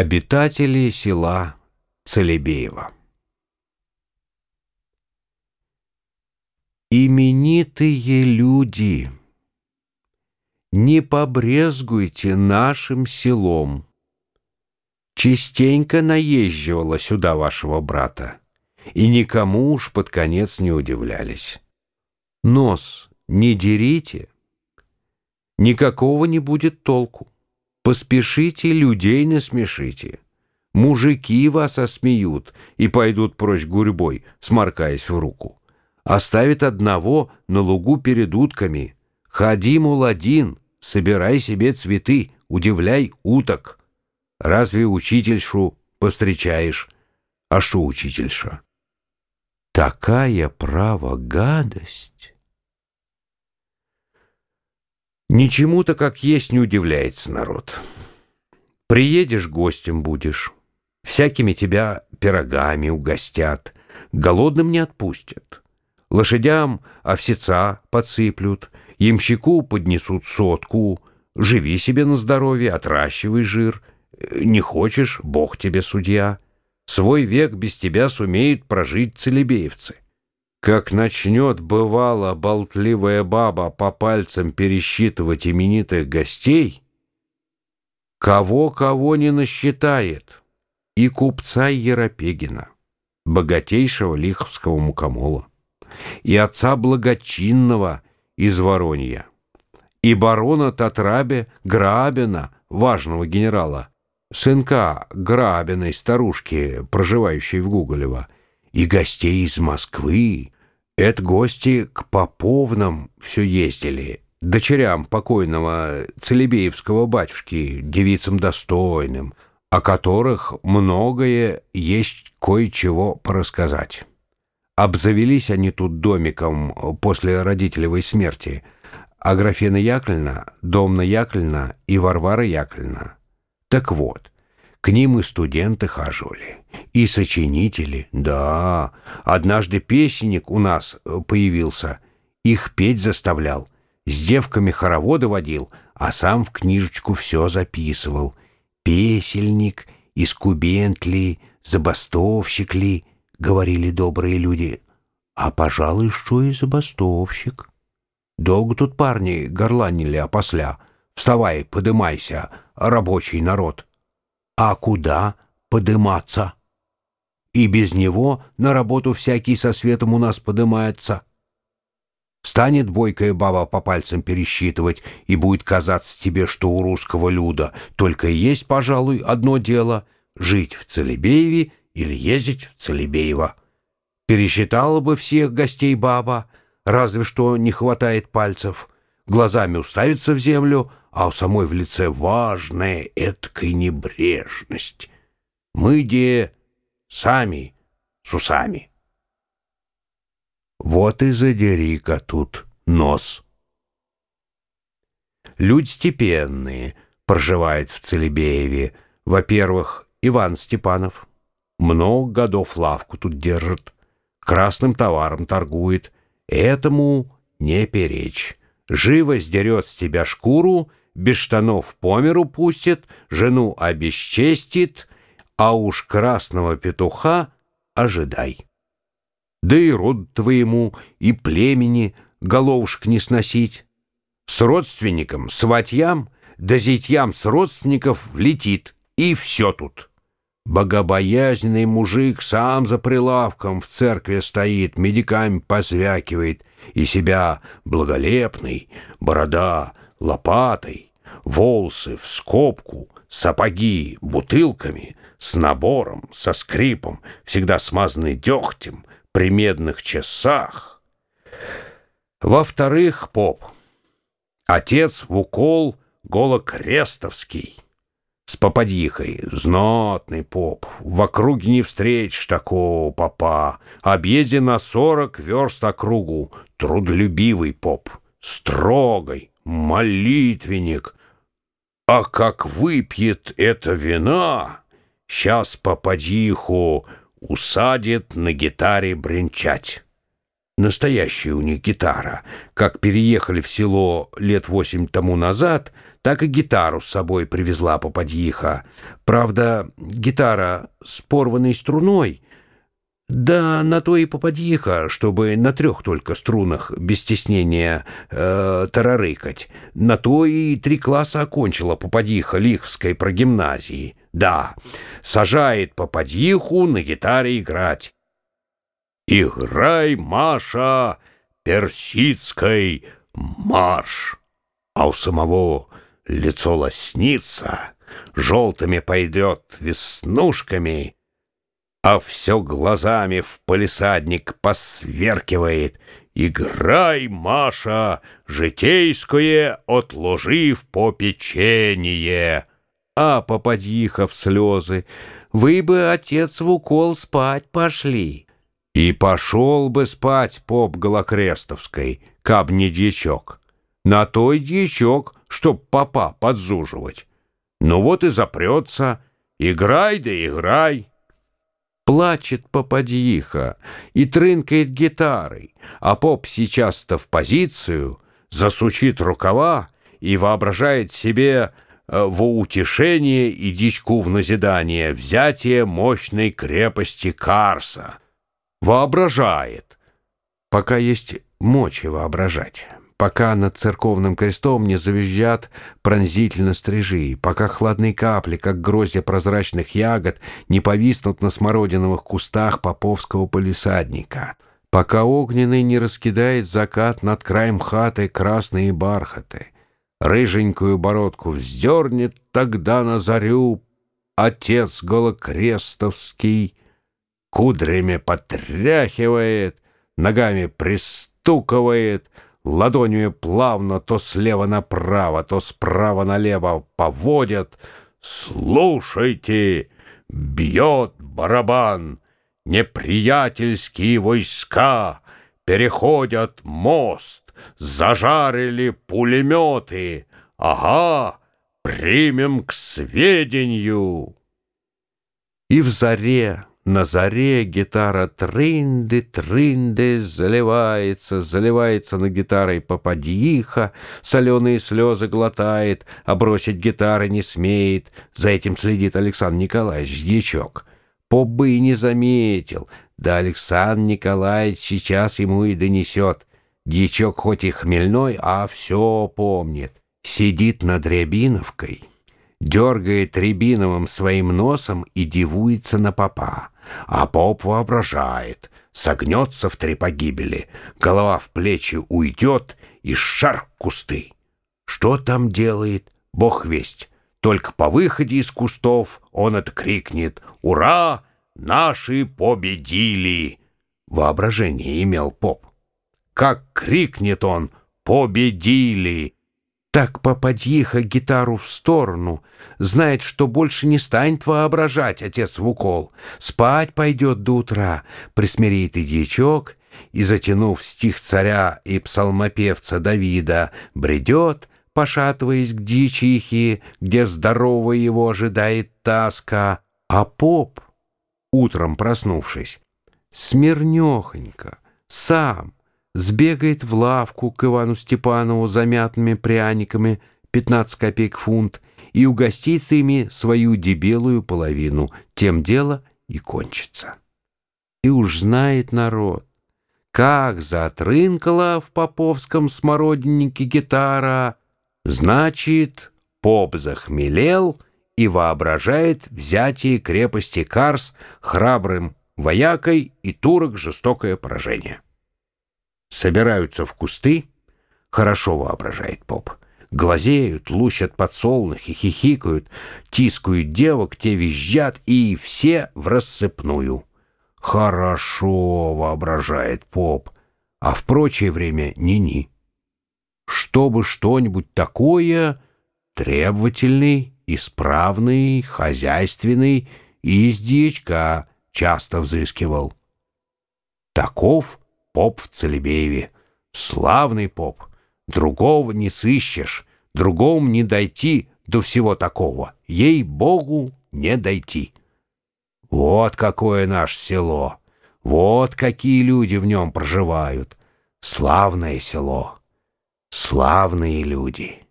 Обитатели села Целебеева Именитые люди, не побрезгуйте нашим селом. Частенько наезживала сюда вашего брата, и никому уж под конец не удивлялись. Нос не дерите, никакого не будет толку. Поспешите, людей насмешите. Мужики вас осмеют и пойдут прочь гурьбой, сморкаясь в руку. Оставит одного на лугу перед утками. Ходи, мол, один, собирай себе цветы, удивляй уток. Разве учительшу повстречаешь? А что учительша? Такая право гадость. Ничему-то как есть не удивляется народ. Приедешь, гостем будешь. Всякими тебя пирогами угостят. Голодным не отпустят. Лошадям овсеца подсыплют. Ямщику поднесут сотку. Живи себе на здоровье, отращивай жир. Не хочешь — Бог тебе судья. Свой век без тебя сумеют прожить целебеевцы. Как начнет, бывало, болтливая баба по пальцам пересчитывать именитых гостей, кого-кого не насчитает, и купца Еропегина, богатейшего лиховского мукомола, и отца благочинного из Воронья, и барона Татрабе Грабина, важного генерала, сынка Грабиной старушки, проживающей в Гуголево, и гостей из Москвы. Это гости к Поповнам все ездили, дочерям покойного Целебеевского батюшки, девицам достойным, о которых многое есть кое-чего порассказать. Обзавелись они тут домиком после родителевой смерти, Аграфена Яковлевна, Домна Яковлевна и Варвара Яковлевна. Так вот, к ним и студенты хаживали, и сочинители, да. Однажды песенник у нас э, появился, их петь заставлял, с девками хороводы водил, а сам в книжечку все записывал. Песельник, искубент ли, забастовщик ли, говорили добрые люди. А, пожалуй, что и забастовщик. Долго тут парни горланили опосля. Вставай, подымайся, рабочий народ а куда подыматься? И без него на работу всякий со светом у нас подымается. Станет бойкая баба по пальцам пересчитывать, и будет казаться тебе, что у русского люда только есть, пожалуй, одно дело — жить в Целебееве или ездить в Целебеево. Пересчитала бы всех гостей баба, разве что не хватает пальцев, глазами уставится в землю, а у самой в лице важная эткая небрежность. Мы, де, сами с усами. Вот и задери-ка тут нос. Люди степенные проживают в Целебееве. Во-первых, Иван Степанов. Много годов лавку тут держит. Красным товаром торгует. Этому не перечь. Живо сдерет с тебя шкуру без штанов по миру пустит, жену обесчестит, а уж красного петуха ожидай. Да и род твоему, и племени головушек не сносить. С родственником, сватьям, да зятьям с родственников влетит, и все тут. Богобоязненный мужик сам за прилавком в церкви стоит, медиками позвякивает, и себя благолепный, борода лопатой, волосы в скобку, сапоги бутылками, с набором, со скрипом, всегда смазанный дегтем, при медных часах. Во-вторых, поп. Отец в укол голокрестовский. С попадихой, знатный поп. В округе не встретишь такого попа. Объезде на сорок верст округу. Трудолюбивый поп. Строгой, молитвенник, а как выпьет это вина, сейчас попадиху усадит на гитаре бренчать. Настоящая у них гитара. Как переехали в село лет восемь тому назад, так и гитару с собой привезла попадьиха. Правда, гитара с порванной струной. Да на то и попадьиха, чтобы на трех только струнах без стеснения э, тарарыкать. На то и три класса окончила попадьиха Лиховской прогимназии. Да, сажает попадьиху на гитаре играть. «Играй, Маша, персидской марш!» А у самого лицо лоснится, желтыми пойдет веснушками, а все глазами в полисадник посверкивает. «Играй, Маша, житейское отложив по печенье!» А попадьиха в слезы, «Вы бы, отец, в укол спать пошли!» И пошел бы спать поп Голокрестовской, каб не дьячок. На той дьячок, чтоб папа подзуживать. Ну вот и запрется. Играй да играй. Плачет попадьиха и трынкает гитарой, а поп сейчас-то в позицию, засучит рукава и воображает себе во утешение и дичку в назидание взятие мощной крепости Карса — воображает, пока есть мочи воображать, пока над церковным крестом не завизжат пронзительно стрижи, пока хладные капли, как гроздья прозрачных ягод, не повиснут на смородиновых кустах поповского полисадника, пока огненный не раскидает закат над краем хаты красные бархаты, рыженькую бородку вздернет тогда на зарю отец голокрестовский, кудрями потряхивает, ногами пристукивает, ладонью плавно то слева направо, то справа налево поводят. «Слушайте, бьет барабан, неприятельские войска переходят мост, зажарили пулеметы. Ага, примем к сведению». И в заре на заре гитара трынды-трынды заливается, заливается на гитарой попадьиха, соленые слезы глотает, а бросить гитары не смеет. За этим следит Александр Николаевич Дьячок. Поп бы и не заметил, да Александр Николаевич сейчас ему и донесет. Дьячок хоть и хмельной, а все помнит. Сидит над Рябиновкой, дергает Рябиновым своим носом и дивуется на попа. А поп воображает, согнется в три погибели, голова в плечи уйдет и шар кусты. Что там делает, бог весть. Только по выходе из кустов он это крикнет «Ура! Наши победили!» Воображение имел поп. Как крикнет он «Победили!» Так попадьиха гитару в сторону, знает, что больше не станет воображать отец в укол. Спать пойдет до утра, присмирит и дьячок, и, затянув стих царя и псалмопевца Давида, бредет, пошатываясь к дьячихе, где здорово его ожидает таска, а поп, утром проснувшись, смирнехонько, сам, сбегает в лавку к Ивану Степанову за мятными пряниками, 15 копеек фунт, и угостит ими свою дебелую половину. Тем дело и кончится. И уж знает народ, как затрынкала в поповском смородиннике гитара, значит, поп захмелел и воображает взятие крепости Карс храбрым воякой и турок жестокое поражение собираются в кусты, хорошо воображает поп. Глазеют, лущат подсолнухи, хихикают, тискают девок, те визжат, и все в рассыпную. Хорошо воображает поп, а в прочее время ни-ни. Чтобы что-нибудь такое требовательный, исправный, хозяйственный из дьячка часто взыскивал. Таков поп в Целебееве. Славный поп. Другого не сыщешь, другому не дойти до всего такого. Ей-богу, не дойти. Вот какое наше село. Вот какие люди в нем проживают. Славное село. Славные люди.